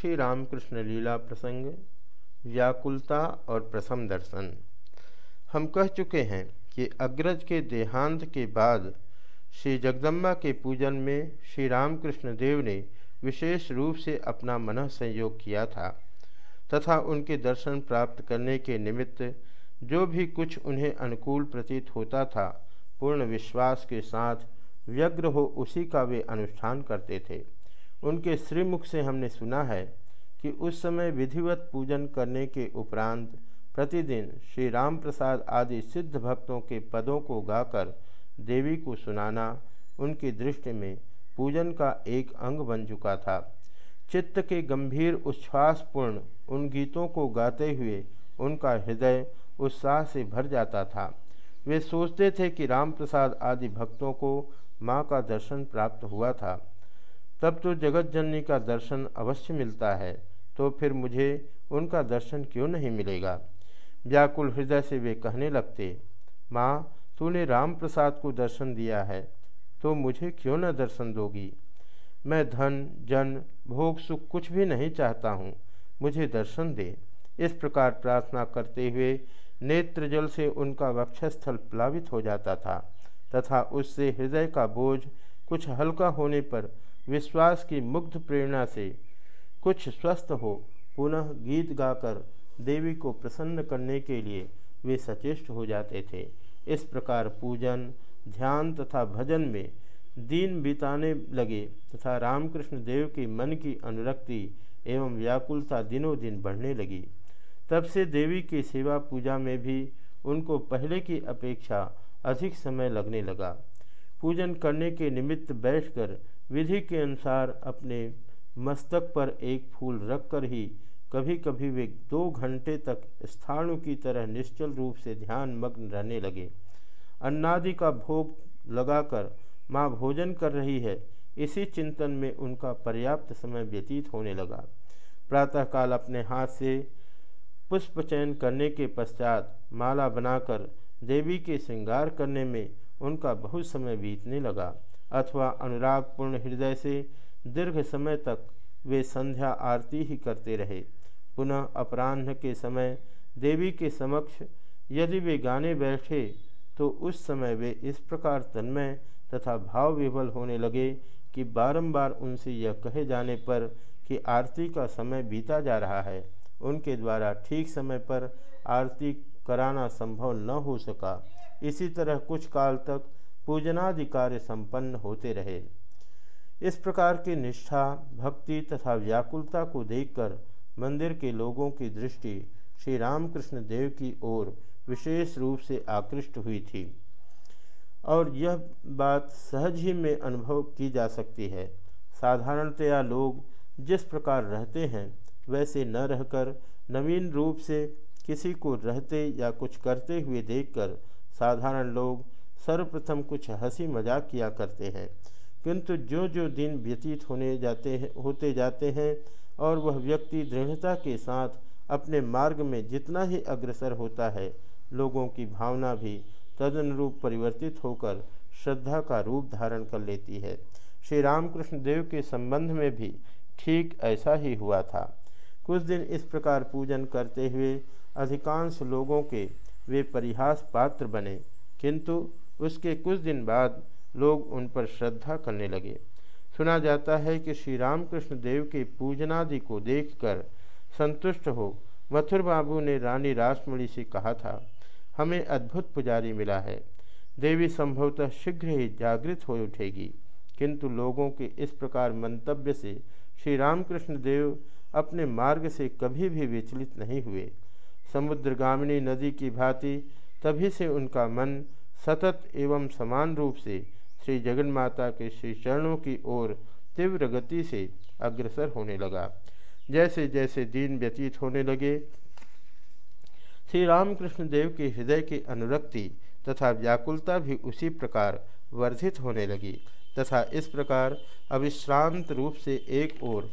श्री रामकृष्ण लीला प्रसंग, व्याकुलता और प्रथम दर्शन। हम कह चुके हैं कि अग्रज के देहांत के बाद श्री जगदम्बा के पूजन में श्री रामकृष्ण देव ने विशेष रूप से अपना मन संयोग किया था, तथा उनके दर्शन प्राप्त करने के निमित्त जो भी कुछ उन्हें अनुकूल प्रतीत होता था, पूर्ण विश्वास के साथ व्यग्र हो उसी का वे अनुष्ठान करते थे। उनके श्रीमुख से हमने सुना है कि उस समय विधिवत पूजन करने के उपरांत प्रतिदिन श्री राम प्रसाद आदि सिद्ध भक्तों के पदों को गाकर देवी को सुनाना उनकी दृष्टि में पूजन का एक अंग बन चुका था। चित्त के गंभीर उच्छ्वासपूर्ण उन गीतों को गाते हुए उनका हृदय उत्साह से भर जाता था। वे सोचते थे कि राम प्रसाद आदि भक्तों को माँ का दर्शन प्राप्त हुआ था। तब तो जगत जननी का दर्शन अवश्य मिलता है तो फिर मुझे उनका दर्शन क्यों नहीं मिलेगा? व्याकुल हृदय से वे कहने लगते, माँ, तूने राम प्रसाद को दर्शन दिया है तो मुझे क्यों न दर्शन दोगी? मैं धन, जन, भोग, सुख कुछ भी नहीं चाहता हूँ, मुझे दर्शन दे। इस प्रकार प्रार्थना करते हुए नेत्र जल से उनका वक्षस्थल प्लावित हो जाता था, तथा उससे हृदय का बोझ कुछ हल्का होने पर विश्वास की मुग्ध प्रेरणा से कुछ स्वस्थ हो, पुनः गीत गाकर देवी को प्रसन्न करने के लिए वे सचेष्ट हो जाते थे। इस प्रकार पूजन, ध्यान तथा भजन में दिन बिताने लगे तथा रामकृष्ण देव के मन की अनुरक्ति एवं व्याकुलता दिनों दिन बढ़ने लगी। तब से देवी की सेवा पूजा में भी उनको पहले की अपेक्षा अधिक समय लगने लगा। पूजन करने के निमित्त बैठकर विधि के अनुसार अपने मस्तक पर एक फूल रखकर ही कभी कभी वे दो घंटे तक स्थाणु की तरह निश्चल रूप से ध्यान मग्न रहने लगे। अन्नादि का भोग लगाकर माँ भोजन कर रही है, इसी चिंतन में उनका पर्याप्त समय व्यतीत होने लगा। प्रातःकाल अपने हाथ से पुष्प चयन करने के पश्चात माला बनाकर देवी के श्रृंगार करने में उनका बहुत समय बीतने लगा। अथवा अनुरागपूर्ण हृदय से दीर्घ समय तक वे संध्या आरती ही करते रहे। पुनः अपराह्न के समय देवी के समक्ष यदि वे गाने बैठे तो उस समय वे इस प्रकार तन्मय तथा भाव विवल होने लगे कि बारंबार उनसे यह कहे जाने पर कि आरती का समय बीता जा रहा है। उनके द्वारा ठीक समय पर आरती कराना संभव न हो सका। इसी तरह कुछ काल तक पूजनादि कार्य संपन्न होते रहे। इस प्रकार की निष्ठा, भक्ति तथा व्याकुलता को देखकर मंदिर के लोगों की दृष्टि श्री रामकृष्ण देव की ओर विशेष रूप से आकृष्ट हुई थी। और यह बात सहज ही में अनुभव की जा सकती है। साधारणतया लोग जिस प्रकार रहते हैं, वैसे न रहकर नवीन रूप से किसी को रहते या कुछ करते हुए देखकर साधारण लोग सर्वप्रथम कुछ हँसी मज़ाक किया करते हैं। किंतु जो जो दिन व्यतीत होने जाते हैं, होते जाते हैं और वह व्यक्ति दृढ़ता के साथ अपने मार्ग में जितना ही अग्रसर होता है, लोगों की भावना भी तदनुरूप परिवर्तित होकर श्रद्धा का रूप धारण कर लेती है। श्री रामकृष्ण देव के संबंध में भी ठीक ऐसा ही हुआ था। कुछ दिन इस प्रकार पूजन करते हुए अधिकांश लोगों के वे परिहास पात्र बने। किंतु उसके कुछ दिन बाद लोग उन पर श्रद्धा करने लगे। सुना जाता है कि श्री रामकृष्ण देव के पूजनादि को देखकर संतुष्ट हो मथुर बाबू ने रानी रासमणि से कहा था, हमें अद्भुत पुजारी मिला है। देवी संभवतः शीघ्र ही जागृत हो उठेगी। किंतु लोगों के इस प्रकार मंतव्य से श्री रामकृष्ण देव अपने मार्ग से कभी भी विचलित नहीं हुए। समुद्रगामिनी नदी की भांति तभी से उनका मन सतत एवं समान रूप से श्री जगन्माता के श्री चरणों की ओर तीव्र गति से अग्रसर होने लगा। जैसे जैसे दिन व्यतीत होने लगे, श्री रामकृष्ण देव के हृदय की अनुरक्ति तथा व्याकुलता भी उसी प्रकार वर्धित होने लगी तथा इस प्रकार अविश्रांत रूप से एक ओर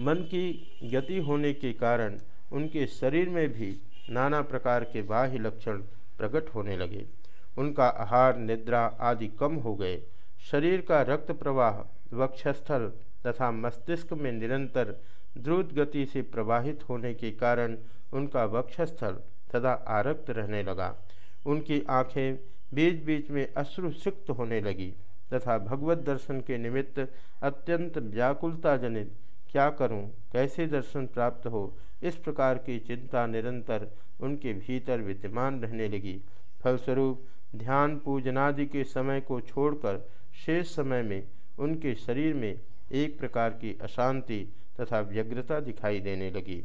मन की गति होने के कारण उनके शरीर में भी नाना प्रकार के बाह्य लक्षण प्रकट होने लगे। उनका आहार, निद्रा आदि कम हो गए। शरीर का रक्त प्रवाह, वक्षस्थल तथा मस्तिष्क में निरंतर द्रुत गति से प्रवाहित होने के कारण उनका वक्षस्थल सदा आरक्त रहने लगा। उनकी आँखें बीच बीच में अश्रुसिक्त होने लगी तथा भगवत दर्शन के निमित्त अत्यंत व्याकुलता जनित क्या करूँ, कैसे दर्शन प्राप्त हो? इस प्रकार की चिंता निरंतर उनके भीतर विद्यमान रहने लगी। फलस्वरूप ध्यान पूजनादि के समय को छोड़कर शेष समय में उनके शरीर में एक प्रकार की अशांति तथा व्यग्रता दिखाई देने लगी।